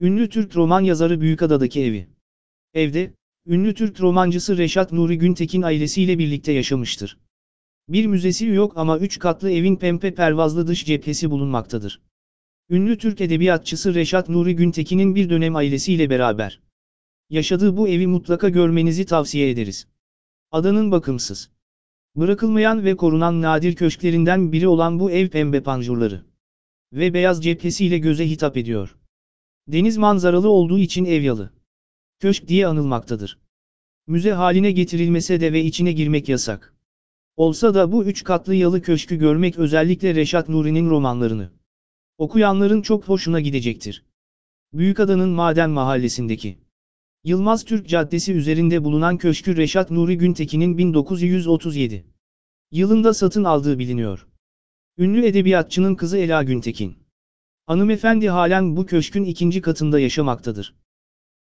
Ünlü Türk roman yazarı Büyükada'daki evi. Evde, ünlü Türk romancısı Reşat Nuri Güntekin ailesiyle birlikte yaşamıştır. Bir müzesi yok ama üç katlı evin pembe pervazlı dış cephesi bulunmaktadır. Ünlü Türk edebiyatçısı Reşat Nuri Güntekin'in bir dönem ailesiyle beraber yaşadığı bu evi mutlaka görmenizi tavsiye ederiz. Adanın bakımsız, bırakılmayan ve korunan nadir köşklerinden biri olan bu ev pembe panjurları ve beyaz cephesiyle göze hitap ediyor. Deniz manzaralı olduğu için ev yalı. Köşk diye anılmaktadır. Müze haline getirilmese de ve içine girmek yasak. Olsa da bu üç katlı yalı köşkü görmek özellikle Reşat Nuri'nin romanlarını okuyanların çok hoşuna gidecektir. Büyükada'nın Maden Mahallesi'ndeki Yılmaz Türk Caddesi üzerinde bulunan köşkü Reşat Nuri Güntekin'in 1937 yılında satın aldığı biliniyor. Ünlü edebiyatçının kızı Ela Güntekin. Hanımefendi halen bu köşkün ikinci katında yaşamaktadır.